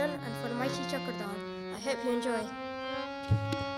And for Mikey Chakradar. I hope you enjoy.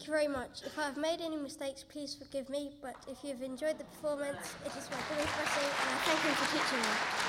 Thank you very much. If I have made any mistakes, please forgive me, but if you've enjoyed the performance, it is great blessing, and I thank him for teaching me.